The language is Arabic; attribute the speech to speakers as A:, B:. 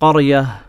A: قريه